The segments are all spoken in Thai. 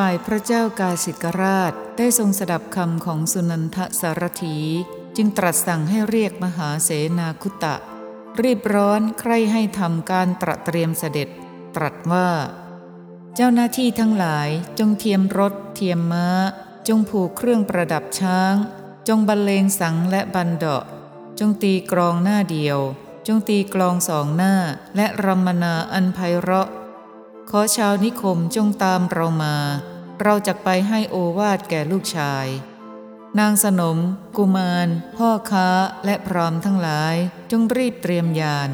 ฝ่ายพระเจ้ากาสิกราชได้ทรงสดับคำของสุนันทสารถี จึงตรัสสั่งให้เรียกมหาเสนาคุตะ รีบร้อนใครให้ทำการตระเตรียมเสด็จ ตรัสว่า เจ้าหน้าที่ทั้งหลายจงเทียมรถ เทียมม้า จงผูกเครื่องประดับช้าง จงบรรเลงสังและบันเดาะ จงตีกรองหน้าเดียว จงตีกลองสองหน้าและรำมนาอันไพเราะ ขอชาวนิคมจงตามเรามา เราจะไปให้โอวาดแก่ลูกชาย นางสนม กุมาร พ่อค้าและพรามทั้งหลายจงรีบเตรียมยาน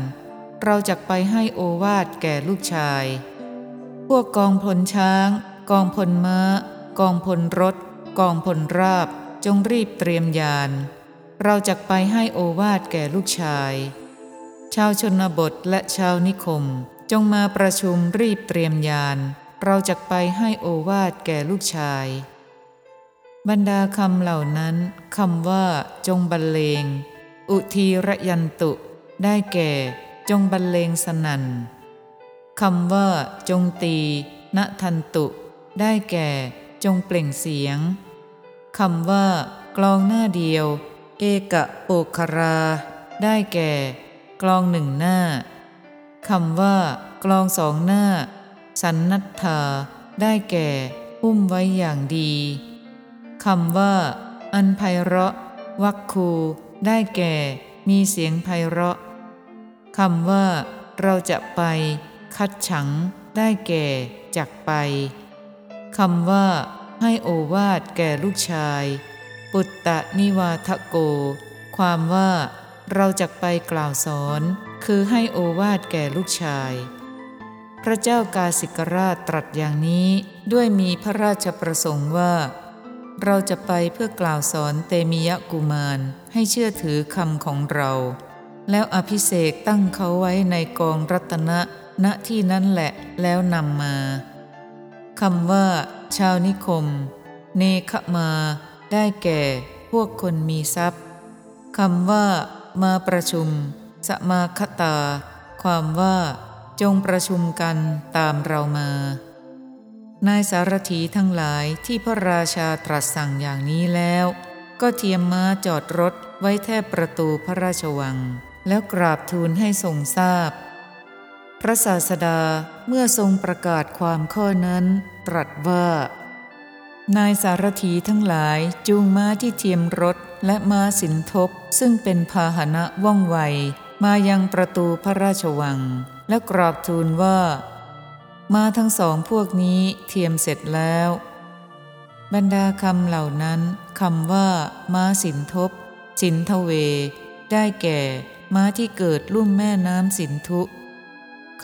เราจะไปให้โอวาดแก่ลูกชาย พวกกองพลช้าง กองพลม้า กองพลรถ กองพลราบ จงรีบเตรียมยาน เราจะไปให้โอวาดแก่ลูกชาย ชาวชนบทและชาวนิคม จงมาประชุมรีบเตรียมยาน เราจะไปให้โอวาดแก่ลูกชาย บรรดาคำเหล่านั้นคำว่า จงบรรเลง อุทีระยันตุ ได้แก่ จงบรรเลงสนันคำว่า จงตีณทันตุ ได้แก่ จงเปล่งเสียงคำว่า กลองหน้าเดียว เอกะโปคารา ได้แก่ กลองหนึ่งหน้า คำว่ากลองสองหน้า สันนัตถาได้แก่หุ้มไว้อย่างดีคำว่า อันไพเราะ วักคู ได้แก่ มีเสียงไพเราะคำว่า เราจะไป คัดฉัง ได้แก่จักไปคำว่า ให้โอวาดแก่ลูกชาย ปุตตะนิวาทะโก ความว่า เราจะไปกล่าวสอน คือให้โอวาดแก่ลูกชาย พระเจ้ากาสิกราชตรัสอย่างนี้ด้วยมีพระราชประสงค์ว่า เราจะไปเพื่อกล่าวสอนเตมิยะกุมารให้เชื่อถือคำของเรา แล้วอภิเษกตั้งเขาไว้ในกองรัตนะณที่นั้นแหละแล้วนำมาคำว่า ชาวนิคม เนคมาได้แก่พวกคนมีทรัพย์คำว่า มาประชุม สมาคตา ความว่า จงประชุมกันตามเรามา นายสารถีทั้งหลายที่พระราชาตรัสสั่งอย่างนี้แล้ว ก็เทียมม้าจอดรถไว้แทบประตูพระราชวัง แล้วกราบทูลให้ทรงทราบพระศาสดาเมื่อทรงประกาศความข้อนั้น ตรัสว่า นายสารถีทั้งหลายจูงม้าที่เทียมรถและม้าสินทบซึ่งเป็นพาหนะว่องไว มายังประตูพระราชวัง และกราบทูลว่า มาทั้งสองพวกนี้เทียมเสร็จแล้ว บรรดาคำเหล่านั้นคำว่า ม้าสินทบ สินทเว ได้แก่ ม้าที่เกิดลุ่มแม่น้ำสินธุ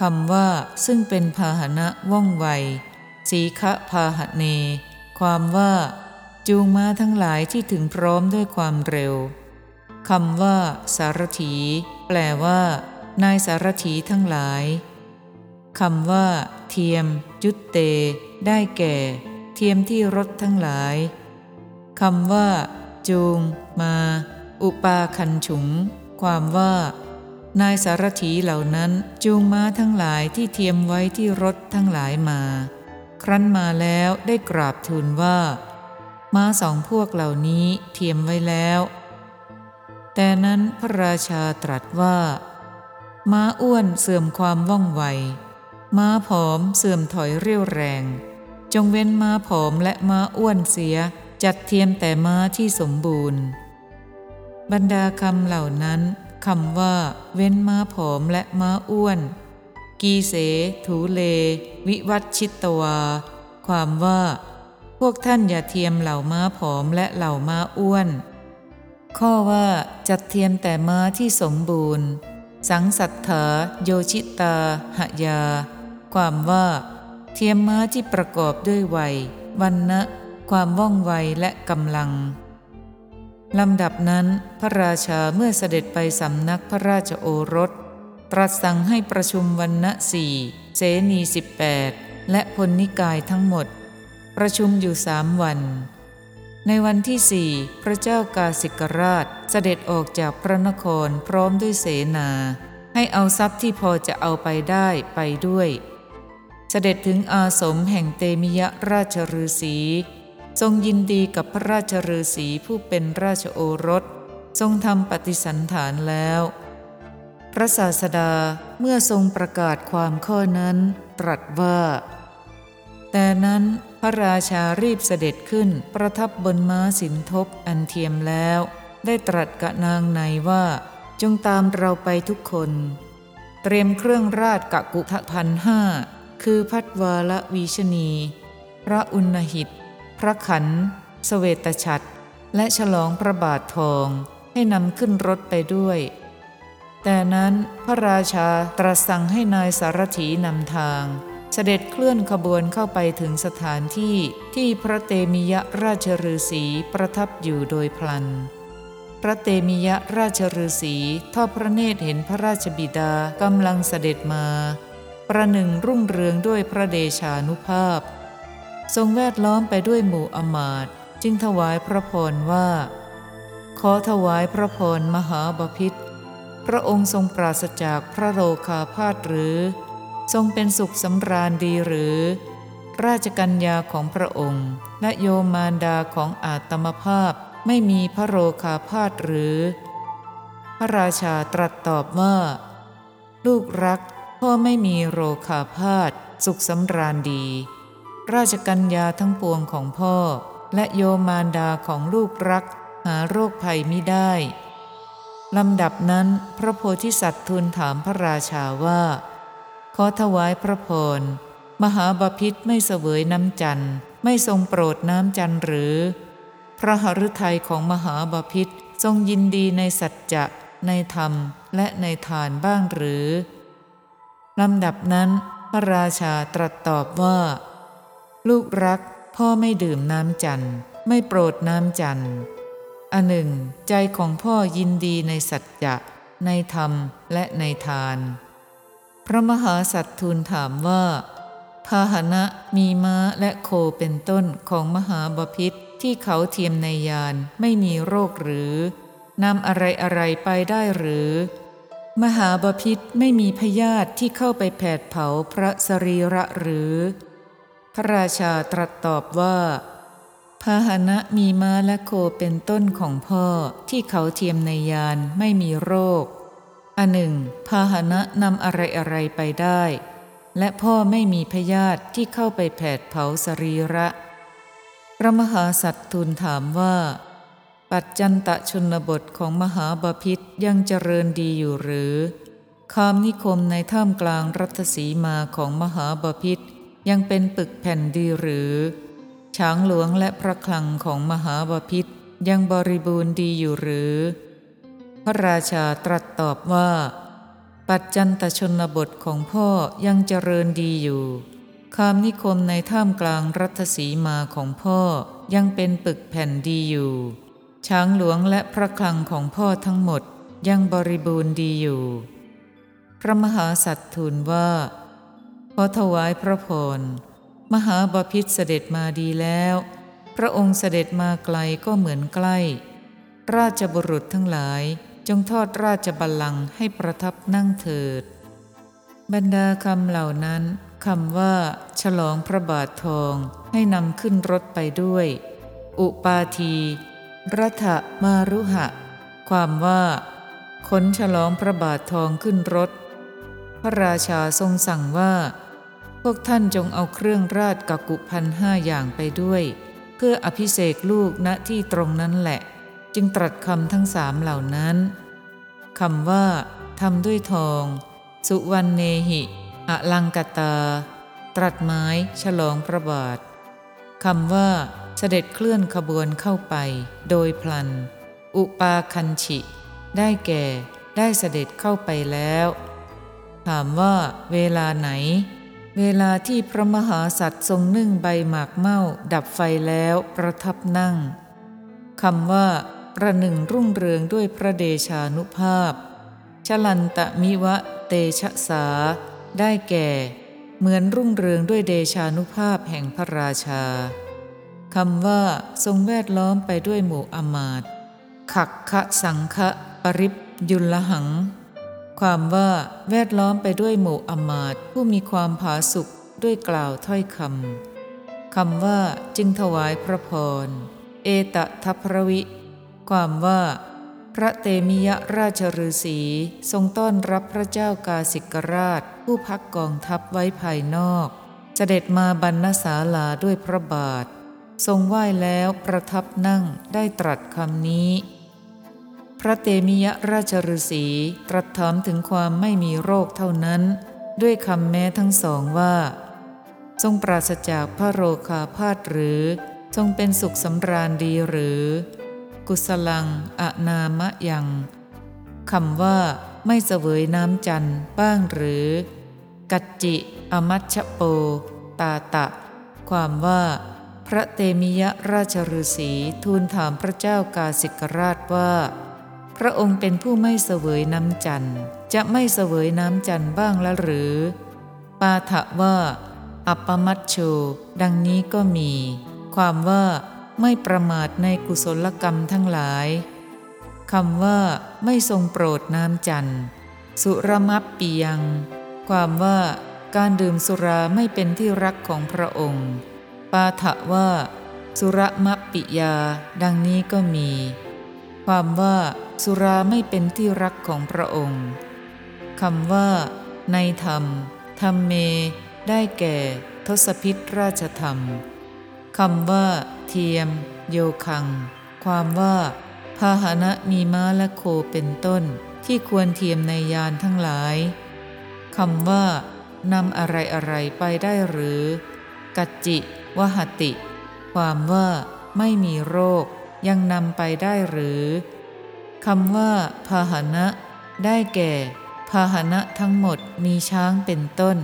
คำว่าซึ่งเป็นพาหนะว่องไว สีคะพาหเน ความว่า จูงม้าทั้งหลายที่ถึงพร้อมด้วยความเร็ว คำว่า สารถี แปลว่า นายสารถีทั้งหลายคำว่า เทียมยุตเต ได้แก่ เทียมที่รถทั้งหลายคำว่า จูง มา อุปาคันฉุง ความว่า นายสารถีเหล่านั้นจูงม้าทั้งหลายที่เทียมไว้ที่รถทั้งหลายมา ครั้นมาแล้วได้กราบทูลว่า ม้าสองพวกเหล่านี้เทียมไว้แล้ว แต่นั้นพระราชาตรัสว่า ม้าอ้วนเสื่อมความว่องไว ม้าผอมเสื่อมถอยเรี่ยวแรง จงเว้นม้าผอมและม้าอ้วนเสียจัดเทียมแต่ม้าที่สมบูรณ์ บรรดาคำเหล่านั้นคำว่า เว้นม้าผอมและม้าอ้วน กีเส ถูเล วิวัตชิตตวา ความว่า พวกท่านอย่าเทียมเหล่าม้าผอมและเหล่าม้าอ้วน ข้อว่าจัดเทียมแต่ม้าที่สมบูรณ์ สังสัทธาโยชิตาหยา ความว่า เทียมม้าที่ประกอบด้วยวัยวันนะความว่องไวและกำลังลำดับนั้นพระราชาเมื่อเสด็จไปสำนักพระราชโอรส ตรัสสั่งให้ประชุมวันณะสี่เสนีสิบแปดและพลนิกายทั้งหมด ประชุมอยู่สามวัน ในวันที่สี่พระเจ้ากาสิกราชเสด็จออกจากพระนครพร้อมด้วยเสนา ให้เอาทรัพย์ที่พอจะเอาไปได้ไปด้วย เสด็จถึงอาสมแห่งเตมิยราชฤาษีทรงยินดีกับพระราชฤาษีผู้เป็นราชโอรส ทรงทำปฏิสันฐานแล้ว พระศาสดาเมื่อทรงประกาศความข้อนั้น ตรัสว่า แต่นั้น พระราชารีบเสด็จขึ้นประทับบนม้าสินทบอันเทียมแล้ว ได้ตรัสกับนางในว่า จงตามเราไปทุกคน เตรียมเครื่องราชกะกุทะพันห้าคือพัดวาละวีชนี พระอุณหิต พระขันสเวตฉัตรและฉลองพระบาททองให้นำขึ้นรถไปด้วย แต่นั้นพระราชาตรัสสั่งให้นายสารถีนำทาง เสด็จเคลื่อนขบวนเข้าไปถึงสถานที่ที่พระเตมิยราชฤาษีประทับอยู่โดยพลัน พระเตมิยราชฤาษีทอดพระเนตรเห็นพระราชบิดากำลังเสด็จมา ประหนึ่งรุ่งเรืองด้วยพระเดชานุภาพ ทรงแวดล้อมไปด้วยหมู่อมาตจึงถวายพระพรว่า ขอถวายพระพรมหาบพิษพระองค์ทรงปราศจากพระโลคาพาธหรือ ทรงเป็นสุขสำราญดีหรือ ราชกัญญาของพระองค์ และโยมารดาของอาตมภาพไม่มีพระโลคาพาธหรือ พระราชาตรัสตอบว่า ลูกรักพ่อไม่มีโรคาพาธสุขสำราญดี ราชกัญญาทั้งปวงของพ่อ และโยมารดาของลูกรักหาโรคภัยมิได้ลำดับนั้นพระโพธิสัตว์ทูลถามพระราชาว่า ขอถวายพระพร มหาบาพิษไม่เสวยน้ำจันทร์ไม่ทรงโปรดน้ำจันทร์หรือ พระหฤทัยของมหาบาพิษทรงยินดีในสัจจะในธรรมและในทานบ้างหรือลำดับนั้น พระราชาตรัสตอบว่า ลูกรักพ่อไม่ดื่มน้ำจันทร์ไม่โปรดน้ำจันทร์อันหนึ่ง ใจของพ่อยินดีในสัจจะในธรรมและในทาน พระมหาสัตทูลถามว่า พาหนะมีม้าและโคเป็นต้นของมหาบพิษที่เขาเทียมในยานไม่มีโรคหรือนำอะไรอะไรไปได้หรือ มหาบพิษไม่มีพยาธิที่เข้าไปแผดเผาพระสรีระหรือ พระราชาตรัสตอบว่าพาหนะมีม้าและโคเป็นต้นของพ่อที่เขาเทียมในยานไม่มีโรค อันหนึ่ง พาหนะนำอะไรอะไรไปได้ และพ่อไม่มีพยาธิที่เข้าไปแผดเผาสรีระ พระมหาสัตว์ทูลถามว่า ปัจจันตชนบทของมหาบาพิษยังเจริญดีอยู่หรือคามนิคมในท่ามกลางรัฐสีมาของมหาบาพิษยังเป็นปึกแผ่นดีหรือ ช้างหลวงและพระคลังของมหาบาพิษยังบริบูรณ์ดีอยู่หรือ พระราชาตรัสตอบว่า ปัจจันตชนบทของพ่อยังเจริญดีอยู่ คามนิคมในท่ามกลางรัฐสีมาของพ่อยังเป็นปึกแผ่นดีอยู่ ช้างหลวงและพระคลังของพ่อทั้งหมดยังบริบูรณ์ดีอยู่ พระมหาสัตทูลว่าขอถวายพระพรมหาบาพิษเสด็จมาดีแล้ว พระองค์เสด็จมาไกลก็เหมือนใกล้ ราชบุรุษทั้งหลาย จงทอดราชบัลลังก์ให้ประทับนั่งเถิด บรรดาคำเหล่านั้นคำว่า ฉลองพระบาททองให้นำขึ้นรถไปด้วย อุปาทีรัฐมารุหะ ความว่าขนฉลองพระบาททองขึ้นรถ พระราชาทรงสั่งว่า พวกท่านจงเอาเครื่องราชกักุพันห้าอย่างไปด้วย เพื่ออภิเษกลูกณที่ตรงนั้นแหละ จึงตรัสคำทั้งสามเหล่านั้นคำว่าทำด้วยทอง สุวรรณเนหิอลังกตา ตรัสไม้ฉลองพระบาทคำว่าเสด็จเคลื่อนขบวนเข้าไป โดยพลัน อุปาคันฉิ ได้แก่ได้เสด็จเข้าไปแล้ว ถามว่าเวลาไหน เวลาที่พระมหาสัตว์ทรงนึ่งใบหมากเม่าดับไฟแล้วประทับนั่งคำว่า ประหนึ่งรุ่งเรืองด้วยพระเดชานุภาพ ชลันตมิวะเตชะสา ได้แก่ เหมือนรุ่งเรืองด้วยเดชานุภาพแห่งพระราชาคำว่าทรงแวดล้อมไปด้วยหมู่อมาตขักคะสังคะปริบยุลหัง ความว่าแวดล้อมไปด้วยหมู่อมาตผู้มีความผาสุกด้วยกล่าวถ้อยคำคำว่าจึงถวายพระพร เอตทัพรวิ ความว่า พระเตมิยราชฤาษีทรงต้อนรับพระเจ้ากาสิกราช ผู้พักกองทัพไว้ภายนอก เสด็จมาบรรณศาลาด้วยพระบาท ทรงไหว้แล้วประทับนั่งได้ตรัสคำนี้ พระเตมิยราชฤาษีตรัสถามถึงความไม่มีโรคเท่านั้น ด้วยคำแม้ทั้งสองว่า ทรงปราศจากพระโรคาพาธหรือทรงเป็นสุขสำราญดีหรือ กุศลัง อนามะยังคำว่าไม่เสวยน้ำจันต์บ้างหรือ กัจจิ อมัชชโป ตาตะ ความว่า พระเตมิยราชฤาษีทูลถามพระเจ้ากาสิกราชว่า พระองค์เป็นผู้ไม่เสวยน้ำจันต์จะไม่เสวยน้ำจันต์บ้างละหรือ ปาถะว่า อัปปมัชโช ดังนี้ก็มี ความว่า ไม่ประมาทในกุศลกรรมทั้งหลายคำว่าไม่ทรงโปรดน้ำจันทร์สุรมัปปียัง ความว่าการดื่มสุราไม่เป็นที่รักของพระองค์ ปาถะว่า สุรมัปปิยา ดังนี้ก็มี ความว่าสุราไม่เป็นที่รักของพระองค์คำว่า ในธรรม ธรรมเม ได้แก่ ทศพิษราชธรรมคำว่า เทียม โยคัง ความว่าพาหนะมีม้าและโคเป็นต้น ที่ควรเทียมในยานทั้งหลายคำว่านำอะไรอะไรไปได้หรือ กัจจิวหติ ความว่าไม่มีโรค ยังนำไปได้หรือคำว่าพาหนะ ได้แก่ พาหนะทั้งหมดมีช้างเป็นต้น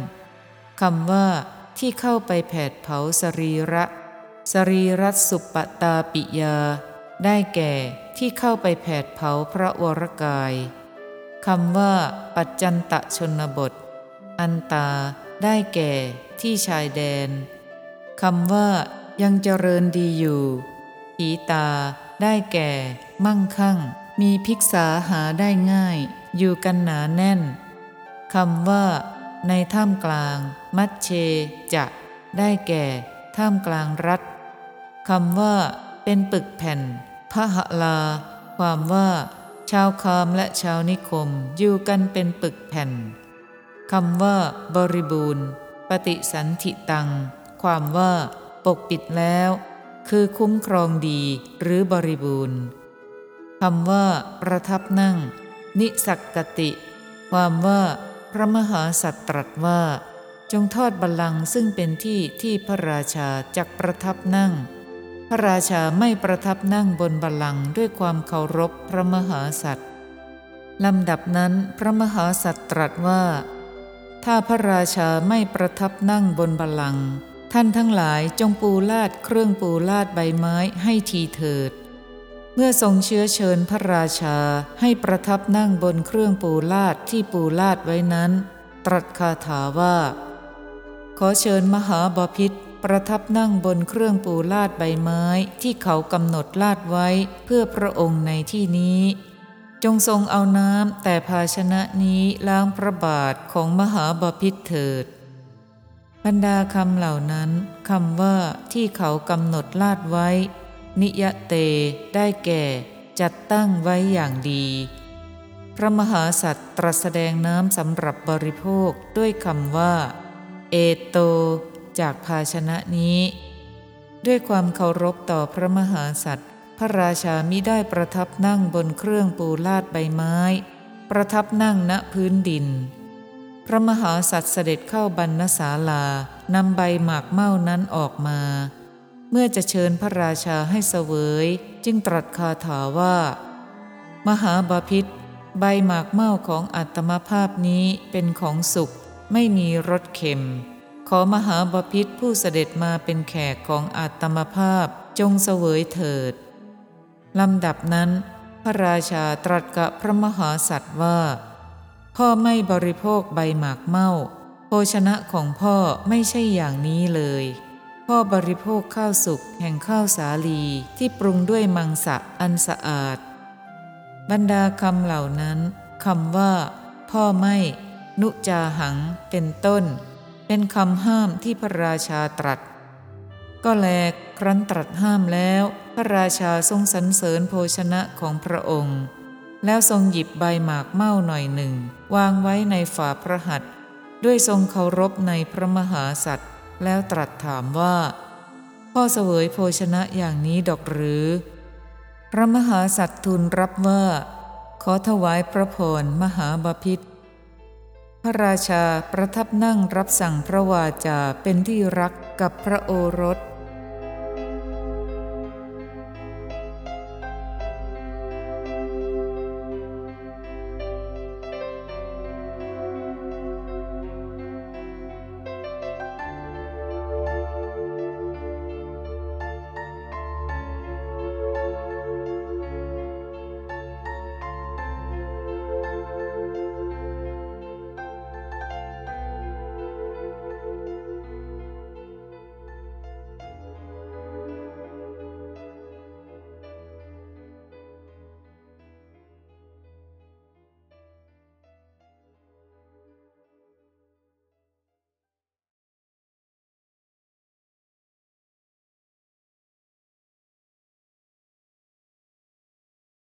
คำว่าที่เข้าไปแผดเผาสรีระ สรีรัสุปตาปิยา ได้แก่ที่เข้าไปแผดเผาพระวรกายคำว่า ปัจจันตะชนบท อันตา ได้แก่ที่ชายแดนคำว่า ยังเจริญดีอยู่ขีตา ได้แก่ มั่งคั่ง มีภิกษาหาได้ง่าย อยู่กันหนาแน่นคำว่า ในท่ามกลาง มัชเชจะ ได้แก่ท่ามกลางรัฐ คำว่า เป็นปึกแผ่นพระหลา ความว่า ชาวคามและชาวนิคมอยู่กันเป็นปึกแผ่นคำว่า บริบูรณ์ ปฏิสันธิตัง ความว่า ปกปิดแล้ว คือคุ้มครองดีหรือบริบูรณ์คำว่า ประทับนั่ง นิสักกติ ความว่า พระมหาสัตตรัสว่า จงทอดบัลลังก์ซึ่งเป็นที่ที่พระราชาจักประทับนั่ง ระราชาไม่ประทับนั่งบนบัลลังก์ด้วยความเคารพพระมหาสัตว์ลำดับนั้นพระมหาสัตตรัสว่า ถ้าพระราชาไม่ประทับนั่งบนบัลลังก์ท่านทั้งหลายจงปูลาดเครื่องปูลาดใบไม้ให้ทีเถิด เมื่อทรงเชื้อเชิญพระราชาให้ประทับนั่งบนเครื่องปูลาดที่ปูลาดไว้นั้น ตรัสคาถาว่า ขอเชิญมหาบาพิษ ประทับนั่งบนเครื่องปูลาดใบไม้ที่เขากำหนดลาดไว้เพื่อพระองค์ในที่นี้ จงทรงเอาน้ำแต่ภาชนะนี้ล้างพระบาทของมหาบาพิษเถิดบรรดาคำเหล่านั้นคำว่าที่เขากำหนดลาดไว้ นิยเต ได้แก่ จัดตั้งไว้อย่างดี พระมหาสัตว์ตรัสแสดงน้ำสำหรับบริโภคด้วยคำว่า เอโต จากภาชนะนี้ ด้วยความเคารพต่อพระมหาสัตว์ พระราชามิได้ประทับนั่งบนเครื่องปูลาดใบไม้ ประทับนั่งณพื้นดิน พระมหาสัตว์เสด็จเข้าบรรณศาลานำใบหมากเม่านั้นออกมา เมื่อจะเชิญพระราชาให้เสวย จึงตรัสคาถาว่า มหาบาพิษใบหมากเม่าของอัตมภาพนี้เป็นของสุขไม่มีรสเค็ม ขอมหาบาพิษผู้เสด็จมาเป็นแขกของอัตมภาพจงเสวยเถิดลำดับนั้น พระราชาตรัสกับพระมหาสัตว์ว่า พ่อไม่บริโภคใบหมากเม่าโภชนะของพ่อไม่ใช่อย่างนี้เลย พ่อบริโภคข้าวสุกแห่งข้าวสาลีที่ปรุงด้วยมังสะอันสะอาด บรรดาคำเหล่านั้นคำว่า พ่อไม่ นุจาหังเป็นต้น เป็นคำห้ามที่พระราชาตรัส ก็แลครั้นตรัสห้ามแล้ว พระราชาทรงสรรเสริญโภชนะของพระองค์ แล้วทรงหยิบใบหมากเม่าหน่อยหนึ่ง วางไว้ในฝ่าพระหัตถ์ด้วยทรงเคารพในพระมหาสัตว์แล้วตรัสถามว่า พ่อเสวยโภชนะอย่างนี้ดอกหรือ พระมหาสัตว์ทูลรับว่า ขอถวายพระพรมหาบาพิษ พระราชาประทับนั่งรับสั่งพระวาจาเป็นที่รักกับพระโอรส